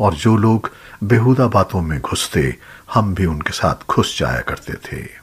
और जो लोग बेहुदा बातों में घुसते, हम भी उनके साथ घुस जाया करते थे।